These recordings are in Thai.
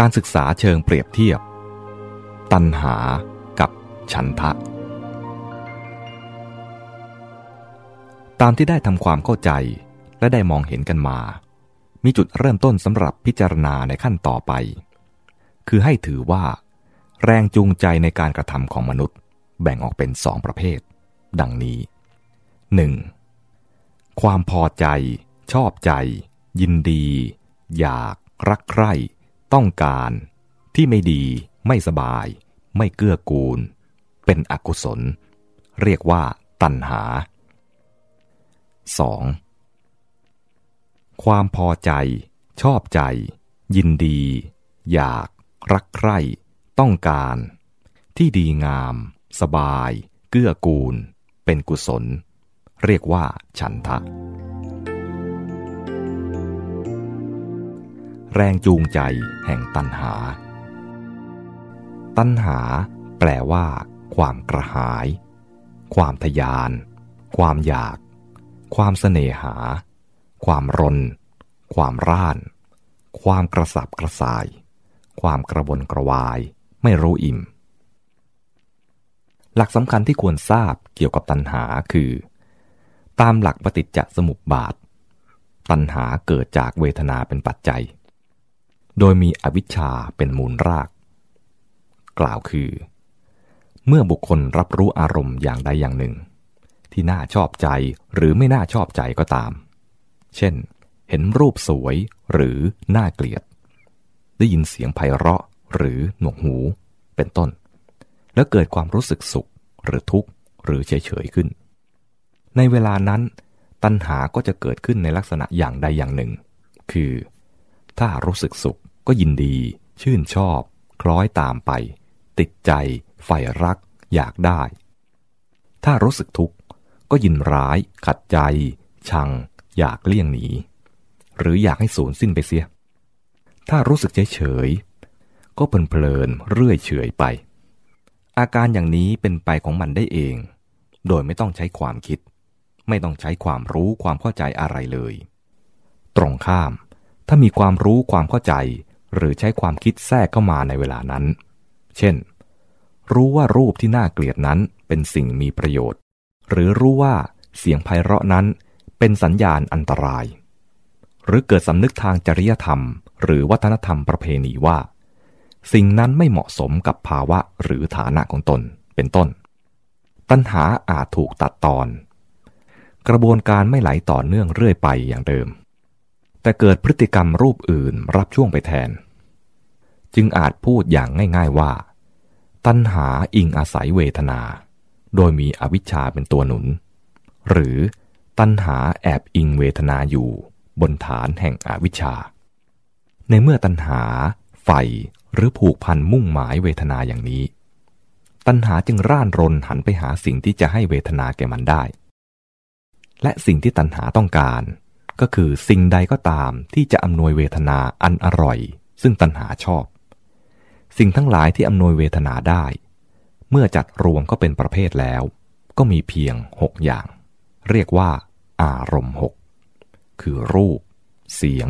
การศึกษาเชิงเปรียบเทียบ ตัณหากับฉันทะ ตามที่ได้ทำความเข้าใจและได้มองเห็นกันมา มีจุดเริ่มต้นสำหรับพิจารณาในขั้นต่อไป คือให้ถือว่า แรงจูงใจในการกระทำของมนุษย์ แบ่งออกเป็นสองประเภท ดังนี้ 1. ความพอใจ ชอบใจ ยินดี อยาก รักใคร่ ต้องการ ที่ไม่ดี ไม่สบาย ไม่เกื้อกูล เป็นอกุศล เรียกว่า ตัณหา 2. ความพอใจ ชอบใจ ยินดี อยาก รักใคร่ ต้องการ ที่ดีงาม สบาย เกื้อกูล เป็นกุศล เรียกว่า ฉันทะ แรงจูงใจแห่งตัณหา ตัณหาแปลว่า ความกระหาย ความทยาน ความอยาก ความเสน่หา ความรน ความร่าน ความกระสับกระส่าย ความกระวนกระวาย ไม่รู้อิ่ม หลักสำคัญที่ควรทราบเกี่ยวกับตัณหาคือ ตามหลักปฏิจจสมุปบาท ตัณหาเกิดจากเวทนาเป็นปัจจัย โดยมีอวิชชาเป็นมูลราก กล่าวคือ เมื่อบุคคลรับรู้อารมณ์อย่างใดอย่างหนึ่ง ที่น่าชอบใจหรือไม่น่าชอบใจก็ตาม เช่น เห็นรูปสวยหรือน่าเกลียด ได้ยินเสียงไพเราะหรือหนวกหู เป็นต้น แล้วเกิดความรู้สึกสุขหรือทุกข์หรือเฉยๆขึ้น ในเวลานั้นตัณหาก็จะเกิดขึ้นในลักษณะอย่างใดอย่างหนึ่ง คือ ถ้ารู้สึกสุข ก็ยินดี ชื่นชอบ คล้อยตามไป ติดใจใฝ่รัก อยากได้ ถ้ารู้สึกทุกข์ ก็ยินร้าย ขัดใจ ชัง อยากเลี่ยงหนี หรืออยากให้สูญสิ้นไปเสีย ถ้ารู้สึกเฉยเฉยก็เพลินเพลินเรื่อยเฉยไป อาการอย่างนี้เป็นไปของมันได้เอง โดยไม่ต้องใช้ความคิด ไม่ต้องใช้ความรู้ความเข้าใจอะไรเลย ตรงข้าม ถ้ามีความรู้ความเข้าใจ หรือใช้ความคิดแทรกเข้ามาในเวลานั้น เช่น รู้ว่ารูปที่น่าเกลียดนั้นเป็นสิ่งมีประโยชน์ หรือรู้ว่าเสียงไพเราะนั้นเป็นสัญญาณอันตราย หรือเกิดสำนึกทางจริยธรรม หรือวัฒนธรรมประเพณีว่า สิ่งนั้นไม่เหมาะสมกับภาวะหรือฐานะของตน เป็นต้น ตัณหาอาจถูกตัดตอน กระบวนการไม่ไหลต่อเนื่องเรื่อยไปอย่างเดิม แต่เกิดพฤติกรรมรูปอื่นรับช่วงไปแทน จึงอาจพูดอย่างง่ายๆว่า ตัณหาอิงอาศัยเวทนา โดยมีอวิชชาเป็นตัวหนุน หรือตัณหาแอบอิงเวทนาอยู่บนฐานแห่งอวิชชา ในเมื่อตัณหาใฝ่หรือผูกพันมุ่งหมายเวทนาอย่างนี้ ตัณหาจึงร่านรนหันไปหาสิ่งที่จะให้เวทนาแก่มันได้ และสิ่งที่ตัณหาต้องการ ก็คือสิ่งใดก็ตามที่จะอำนวยเวทนาอันอร่อย ซึ่งตัณหาชอบ สิ่งทั้งหลายที่อำนวยเวทนาได้ เมื่อจัดรวมก็เป็นประเภทแล้ว ก็มีเพียงหกอย่าง เรียกว่า อารมณ์หกคือรูป เสียง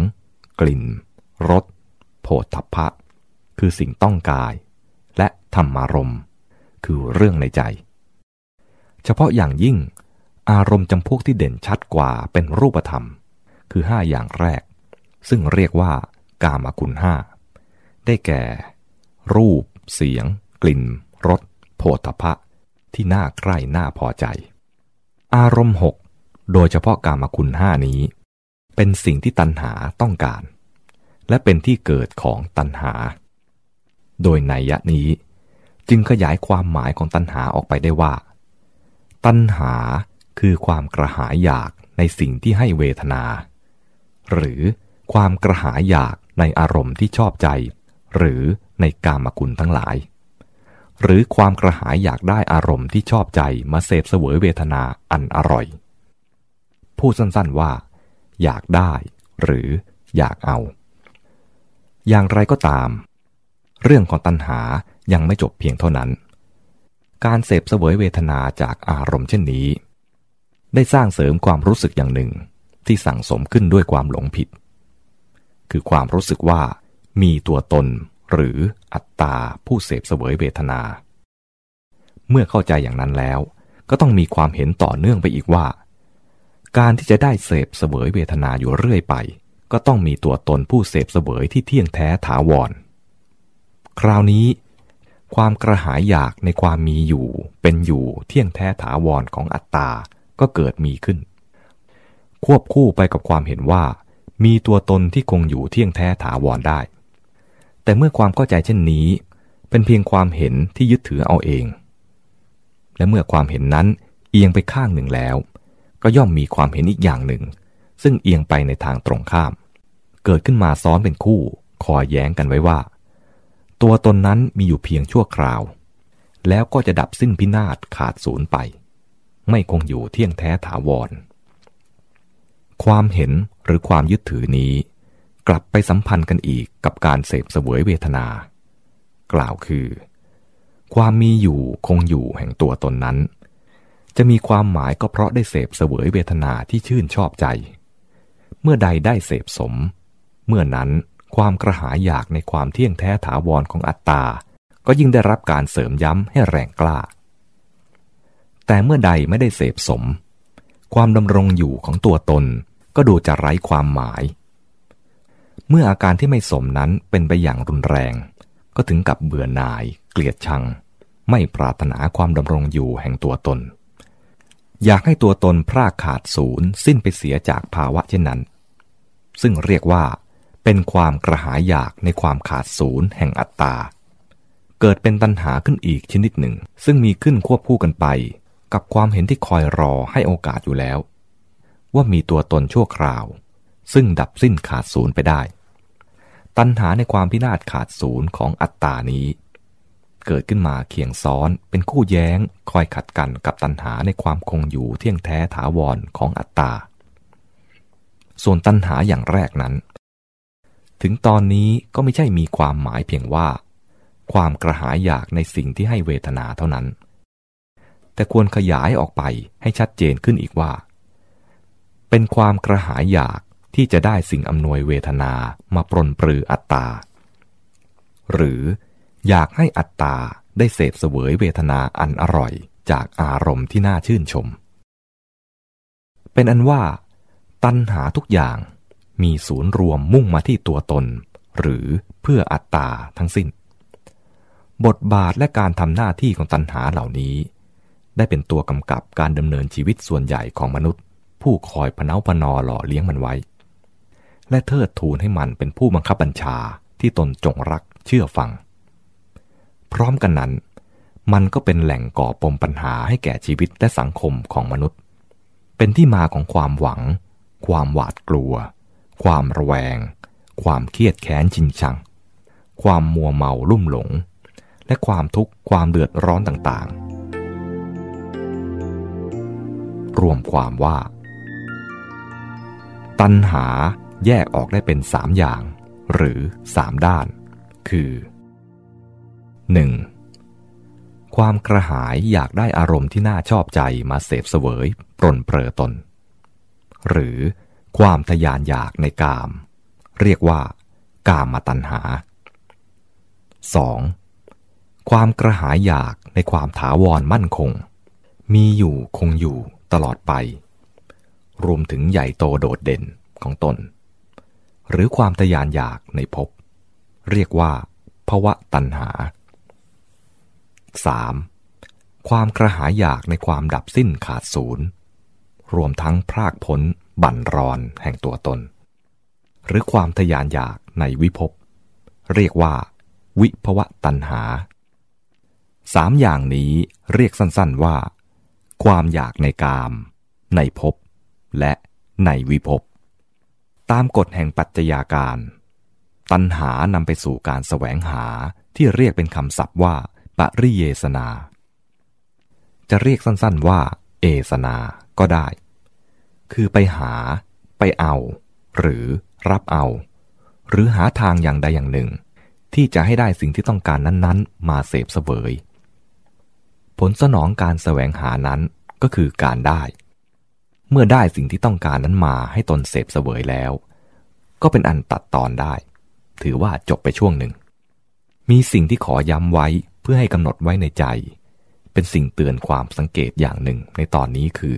กลิ่นรสโผฏฐัพพะ คือสิ่งต้องกาย และธรรมารมณ์ คือเรื่องในใจ เฉพาะอย่างยิ่ง อารมณ์จำพวกที่เด่นชัดกว่าเป็นรูปธรรม คือห้าอย่างแรก ซึ่งเรียกว่ากามคุณห้าได้แก่ รูป เสียง กลิ่นรสโผฏฐัพะที่น่าใกล้น่าพอใจ อารมณ์หกโดยเฉพาะกามคุณห้านี้ เป็นสิ่งที่ตัณหาต้องการ และเป็นที่เกิดของตัณหา โดยในยะนี้ จึงขยายความหมายของตัณหาออกไปได้ว่า ตัณหาคือความกระหายอยากในสิ่งที่ให้เวทนา หรือความกระหายอยากในอารมณ์ที่ชอบใจ หรือในกามคุณทั้งหลาย หรือความกระหายอยากได้อารมณ์ที่ชอบใจมาเสพเสวยเวทนาอันอร่อย พูดสั้นๆว่า อยากได้ หรืออยากเอา อย่างไรก็ตาม เรื่องของตัณหายังไม่จบเพียงเท่านั้น การเสพเสวยเวทนาจากอารมณ์เช่นนี้ ได้สร้างเสริมความรู้สึกอย่างหนึ่ง ที่สั่งสมขึ้นด้วยความหลงผิด คือความรู้สึกว่ามีตัวตนหรืออัตตาผู้เสพเสวยเวทนา เมื่อเข้าใจอย่างนั้นแล้ว ก็ต้องมีความเห็นต่อเนื่องไปอีกว่า การที่จะได้เสพเสวยเวทนาอยู่เรื่อยไป ก็ต้องมีตัวตนผู้เสพเสวยที่เที่ยงแท้ถาวร คราวนี้ ความกระหายอยากในความมีอยู่ เป็นอยู่เที่ยงแท้ถาวรของอัตตาก็เกิดมีขึ้น ควบคู่ไปกับความเห็นว่า มีตัวตนที่คงอยู่เที่ยงแท้ถาวรได้ แต่เมื่อความเข้าใจเช่นนี้ เป็นเพียงความเห็นที่ยึดถือเอาเอง และเมื่อความเห็นนั้นเอียงไปข้างหนึ่งแล้ว ก็ย่อมมีความเห็นอีกอย่างหนึ่ง ซึ่งเอียงไปในทางตรงข้าม เกิดขึ้นมาซ้อนเป็นคู่คอยแย้งกันไว้ว่า ตัวตนนั้นมีอยู่เพียงชั่วคราว แล้วก็จะดับสิ้นพินาศขาดศูนย์ไป ไม่คงอยู่เที่ยงแท้ถาวร ความเห็นหรือความยึดถือนี้ กลับไปสัมพันธ์กันอีกกับการเสพเสวยเวทนา กล่าวคือ ความมีอยู่คงอยู่แห่งตัวตนนั้น จะมีความหมายก็เพราะได้เสพเสวยเวทนาที่ชื่นชอบใจ เมื่อใดได้เสพสม เมื่อนั้นความกระหายอยากในความเที่ยงแท้ถาวรของอัตตา ก็ยิ่งได้รับการเสริมย้ำให้แรงกล้า แต่เมื่อใดไม่ได้เสพสม ความดำรงอยู่ของตัวตน ก็ดูจะไร้ความหมาย เมื่ออาการที่ไม่สมนั้นเป็นไปอย่างรุนแรง ก็ถึงกับเบื่อหน่าย เกลียดชัง ไม่ปรารถนาความดำรงอยู่แห่งตัวตน อยากให้ตัวตนพรากขาดศูนย์สิ้นไปเสียจากภาวะเช่นนั้น ซึ่งเรียกว่า เป็นความกระหายอยากในความขาดศูนย์แห่งอัตตาเกิดเป็นตัณหาขึ้นอีกชนิดหนึ่ง ซึ่งมีขึ้นควบคู่กันไป กับความเห็นที่คอยรอให้โอกาสอยู่แล้ว ว่ามีตัวตนชั่วคราว ซึ่งดับสิ้นขาดศูนย์ไปได้ ตัณหาในความพินาศขาดศูนย์ของอัตตานี้ เกิดขึ้นมาเคียงซ้อนเป็นคู่แย้งคอยขัดกันกับตัณหาในความคงอยู่เที่ยงแท้ถาวรของอัตตา ส่วนตัณหาอย่างแรกนั้น ถึงตอนนี้ก็ไม่ใช่มีความหมายเพียงว่า ความกระหายอยากในสิ่งที่ให้เวทนาเท่านั้นแต่ควรขยายออกไปให้ชัดเจนขึ้นอีกว่า เป็นความกระหายอยากที่จะได้สิ่งอำนวยเวทนามาปรนปรืออัตตา หรืออยากให้อัตตาได้เสพเสวยเวทนาอันอร่อยจากอารมณ์ที่น่าชื่นชม เป็นอันว่า ตัณหาทุกอย่างมีศูนย์รวมมุ่งมาที่ตัวตน หรือเพื่ออัตตาทั้งสิ้น บทบาทและการทำหน้าที่ของตัณหาเหล่านี้ ได้เป็นตัวกำกับการดำเนินชีวิตส่วนใหญ่ของมนุษย์ ผู้คอยพเนาพนอหล่อเลี้ยงมันไว้ และเทิดทูนให้มันเป็นผู้บังคับบัญชาที่ตนจงรักเชื่อฟัง พร้อมกันนั้น มันก็เป็นแหล่งก่อปมปัญหาให้แก่ชีวิตและสังคมของมนุษย์ เป็นที่มาของความหวัง ความหวาดกลัว ความระแวง ความเครียดแค้นชิงชัง ความมัวเมาลุ่มหลง และความทุกข์ความเดือดร้อนต่างๆ รวมความว่า ตัณหาแยกออกได้เป็นสามอย่าง หรือสามด้าน คือ 1. ความกระหายอยากได้อารมณ์ที่น่าชอบใจมาเสพเสวยปรนเปรอตน หรือความทยานอยากในกาม เรียกว่า กามมาตัณหา 2. ความกระหายอยากในความถาวรมั่นคง มีอยู่คงอยู่ตลอดไป รวมถึงใหญ่โตโดดเด่นของตน หรือความทยานอยากในภพ เรียกว่าภวะตัณหา 3. ความกระหายอยากในความดับสิ้นขาดศูนย์ รวมทั้งพรากพ้นบั่นรอนแห่งตัวตน หรือความทยานอยากในวิภพ เรียกว่า วิภวะตัณหาสามอย่างนี้เรียกสั้นๆว่า ความอยากในกาม ในภพ และในวิภพ ตามกฎแห่งปัจจัยาการ ตัณหานำไปสู่การแสวงหาที่เรียกเป็นคำศัพท์ว่า ปริเยสนา จะเรียกสั้นๆว่า เอสนาก็ได้ คือไปหา ไปเอา หรือรับเอา หรือหาทางอย่างใดอย่างหนึ่ง ที่จะให้ได้สิ่งที่ต้องการนั้นๆ มาเสพเสวยผลสนองการแสวงหานั้นก็คือการได้ เมื่อได้สิ่งที่ต้องการนั้นมาให้ตนเสพเสวยแล้ว ก็เป็นอันตัดตอนได้ ถือว่าจบไปช่วงหนึ่ง มีสิ่งที่ขอย้ำไว้เพื่อให้กำหนดไว้ในใจ เป็นสิ่งเตือนความสังเกตอย่างหนึ่งในตอนนี้คือ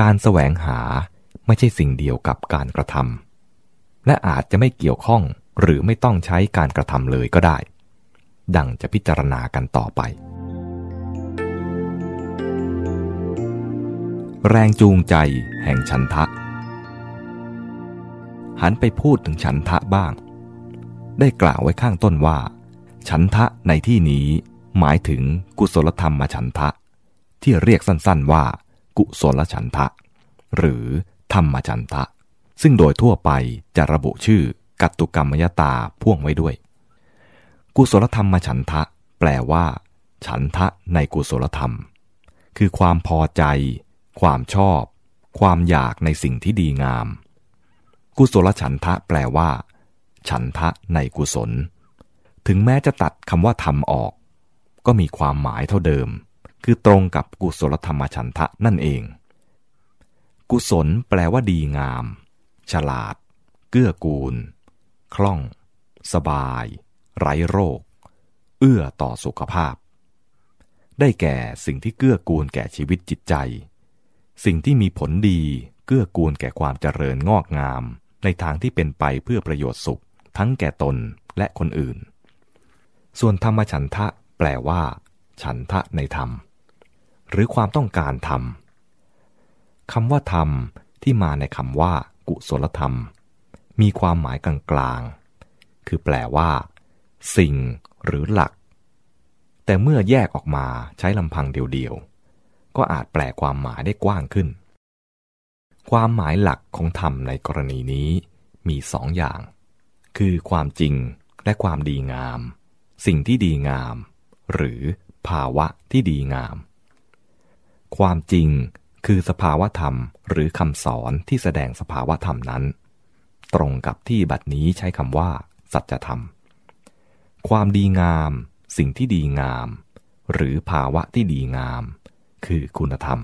การแสวงหาไม่ใช่สิ่งเดียวกับการกระทำและอาจจะไม่เกี่ยวข้องหรือไม่ต้องใช้การกระทำเลยก็ได้ ดังจะพิจารณากันต่อไป แรงจูงใจแห่งฉันทะ หันไปพูดถึงฉันทะบ้าง ได้กล่าวไว้ข้างต้นว่า ฉันทะในที่นี้หมายถึงกุศลธรรมมาฉันทะ ที่เรียกสั้นๆว่า กุศลฉันทะ หรือธรรมฉันทะ ซึ่งโดยทั่วไปจะระบุชื่อกัตตุกรรมยตาพ่วงไว้ด้วย กุศลธรรมมาฉันทะ แปลว่า ฉันทะในกุศลธรรม คือความพอใจ ความชอบ ความอยากในสิ่งที่ดีงาม กุศลฉันทะแปลว่า ฉันทะในกุศล ถึงแม้จะตัดคำว่าธรรมออก ก็มีความหมายเท่าเดิม คือตรงกับกุศลธรรมฉันทะนั่นเอง กุศลแปลว่าดีงาม ฉลาด เกื้อกูล คล่อง สบาย ไร้โรค เอื้อต่อสุขภาพได้แก่สิ่งที่เกื้อกูลแก่ชีวิตจิตใจ สิ่งที่มีผลดีเกื้อกูลแก่ความเจริญงอกงาม ในทางที่เป็นไปเพื่อประโยชน์สุข ทั้งแก่ตนและคนอื่น ส่วนธรรมฉันทะ แปลว่า ฉันทะในธรรม หรือความต้องการธรรมคำว่าธรรมที่มาในคำว่า กุศลธรรม มีความหมายกลางๆ คือแปลว่า สิ่งหรือหลัก แต่เมื่อแยกออกมาใช้ลำพังเดียวๆ ก็อาจแปลความหมายได้กว้างขึ้น ความหมายหลักของธรรมในกรณีนี้มีสองอย่าง คือความจริงและความดีงาม สิ่งที่ดีงาม หรือภาวะที่ดีงาม ความจริงคือสภาวะธรรมหรือคำสอนที่แสดงสภาวะธรรมนั้น ตรงกับที่บัดนี้ใช้คำว่า สัจธรรม ความดีงาม สิ่งที่ดีงาม หรือภาวะที่ดีงาม คือคุณธรรม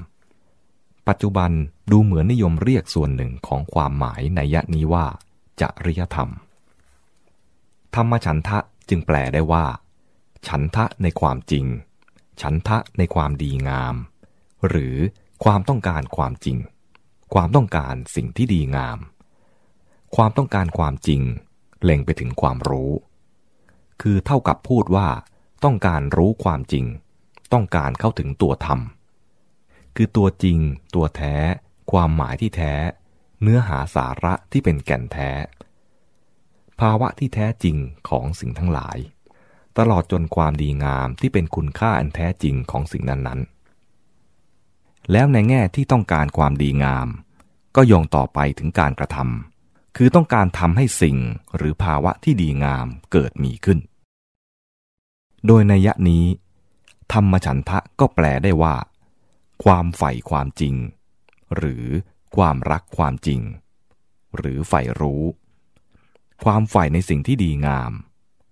ปัจจุบันดูเหมือนนิยมเรียกส่วนหนึ่งของความหมายในยะนี้ว่าจริยธรรม ธรรมฉันทะจึงแปลได้ว่า ฉันทะในความจริง ฉันทะในความดีงาม หรือความต้องการความจริง ความต้องการสิ่งที่ดีงาม ความต้องการความจริง เล็งไปถึงความรู้ คือเท่ากับพูดว่า ต้องการรู้ความจริง ต้องการเข้าถึงตัวธรรม คือตัวจริง ตัวแท้ ความหมายที่แท้ เนื้อหาสาระที่เป็นแก่นแท้ ภาวะที่แท้จริงของสิ่งทั้งหลาย ตลอดจนความดีงามที่เป็นคุณค่าอันแท้จริงของสิ่งนั้นๆ แล้วในแง่ที่ต้องการความดีงาม ก็โยงต่อไปถึงการกระทำคือต้องการทำให้สิ่งหรือภาวะที่ดีงามเกิดมีขึ้น โดยในยะนี้ธรรมฉันทะก็แปลได้ว่า ความใฝ่ความจริง หรือความรักความจริง หรือใฝ่รู้ ความใฝ่ในสิ่งที่ดีงาม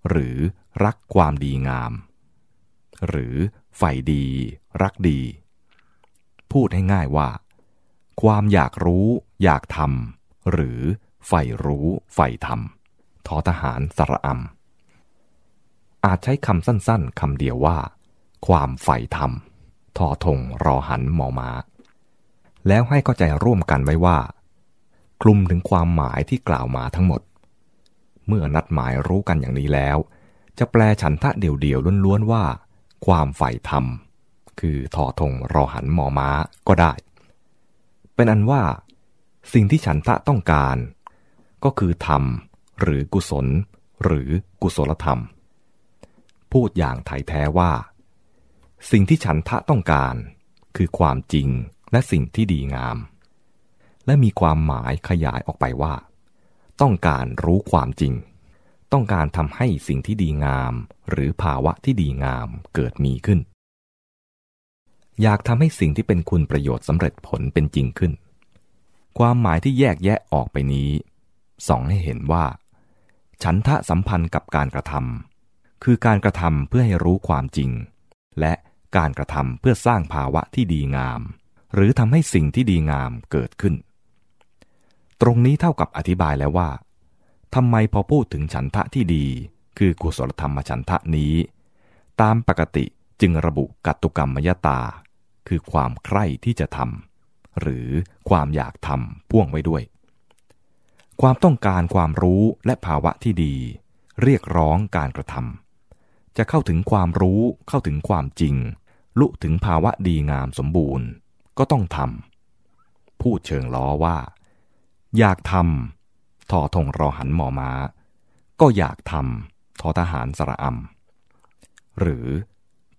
หรือรักความดีงาม หรือใฝ่ดี รักดี พูดให้ง่ายว่า ความอยากรู้ อยากทำหรือใฝ่รู้ใฝ่ธรรมทอทหารสระอัมอาจใช้คำสั้นๆคำเดียวว่า ความใฝ่ธรรม ทอทงรอหันหมอมา แล้วให้เข้าใจร่วมกันไว้ว่าคลุมถึงความหมายที่กล่าวมาทั้งหมด เมื่อนัดหมายรู้กันอย่างนี้แล้ว จะแปลฉันทะเดี่ยวๆล้วนๆว่า ความใฝ่ธรรม คือทอทงรอหันหมอม้าก็ได้ เป็นอันว่า สิ่งที่ฉันทะต้องการ ก็คือธรรม หรือกุศล หรือกุศลธรรม พูดอย่างไทยแท้ว่า สิ่งที่ฉันทะต้องการ คือความจริงและสิ่งที่ดีงาม และมีความหมายขยายออกไปว่า ต้องการรู้ความจริง ต้องการทำให้สิ่งที่ดีงาม หรือภาวะที่ดีงามเกิดมีขึ้น อยากทำให้สิ่งที่เป็นคุณประโยชน์สำเร็จผลเป็นจริงขึ้น ความหมายที่แยกแยะออกไปนี้ส่องให้เห็นว่า ฉันทะสัมพันธ์กับการกระทำคือการกระทำเพื่อให้รู้ความจริง และ การกระทำเพื่อสร้างภาวะที่ดีงาม หรือทำให้สิ่งที่ดีงามเกิดขึ้น ตรงนี้เท่ากับอธิบายแล้วว่าทำไมพอพูดถึงฉันทะที่ดี คือกุศลธรรมฉันทะนี้ ตามปกติจึงระบุกัตตุกรรมมยตา คือความใคร่ที่จะทำหรือความอยากทำพ่วงไว้ด้วย ความต้องการความรู้และภาวะที่ดี เรียกร้องการกระทำจะเข้าถึงความรู้เข้าถึงความจริง ลุถึงภาวะดีงามสมบูรณ์ก็ต้องทำ พูดเชิงล้อว่า อยากทำทอทงรอหันหมอมา้า ก็อยากทำทอทหารสระอำหรือ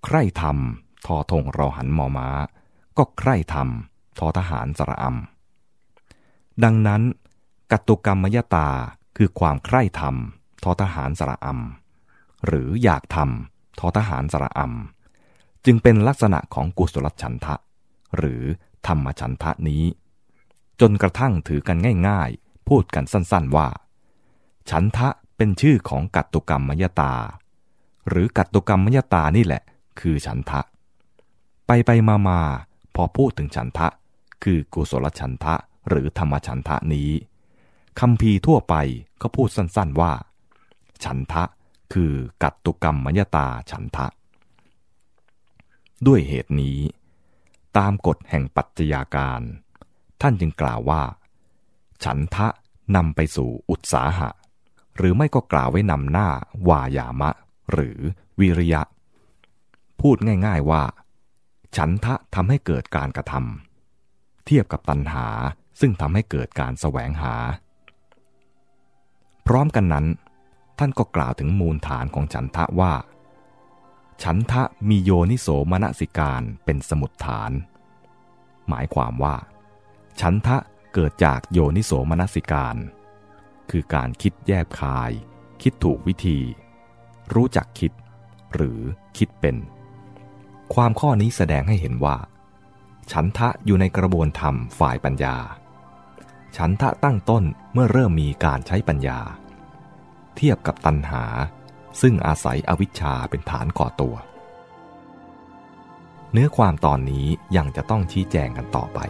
ใคร่ทำทอทงรอหันหมอม้า ก็ใคร่ทำทอทหารสระอำดังนั้น กัตตุกรรมยตาคือความใคร่ทำทอทหารสระอำหรืออยากทำทอทหารสระอำ จึงเป็นลักษณะของกุศลฉันทะ หรือธรรมฉันทะนี้ จนกระทั่งถือกันง่ายๆ พูดกันสั้นๆว่า ฉันทะเป็นชื่อของกัตตุกรรมมยตา หรือกัตตุกรรมมยตานี่แหละ คือฉันทะ ไปไปมามาพอพูดถึงฉันทะ คือกุศลฉันทะหรือธรรมฉันทะนี้คำพีทั่วไปก็พูดสั้นๆว่า ฉันทะคือกัตตุกรรมมยตาฉันทะ ด้วยเหตุนี้ ตามกฎแห่งปัจจัยาการ ท่านจึงกล่าวว่า ฉันทะนำไปสู่อุตสาหะ หรือไม่ก็กล่าวไว้นำหน้าวายามะ หรือวิริยะ พูดง่ายๆว่า ฉันทะทำให้เกิดการกระทำเทียบกับตัณหาซึ่งทำให้เกิดการแสวงหา พร้อมกันนั้น ท่านก็กล่าวถึงมูลฐานของฉันทะว่า ฉันทะมีโยนิโสมนสิการเป็นสมุดฐาน หมายความว่า ฉันทะเกิดจากโยนิโสมนสิการ คือการคิดแยบคาย คิดถูกวิธี รู้จักคิด หรือคิดเป็น ความข้อนี้แสดงให้เห็นว่า ฉันทะอยู่ในกระบวนธรรมฝ่ายปัญญา ฉันทะตั้งต้นเมื่อเริ่มมีการใช้ปัญญา เทียบกับตัณหา ซึ่งอาศัยอวิชชาเป็นฐานก่อตัว เนื้อความตอนนี้ยังจะต้องชี้แจงกันต่อไป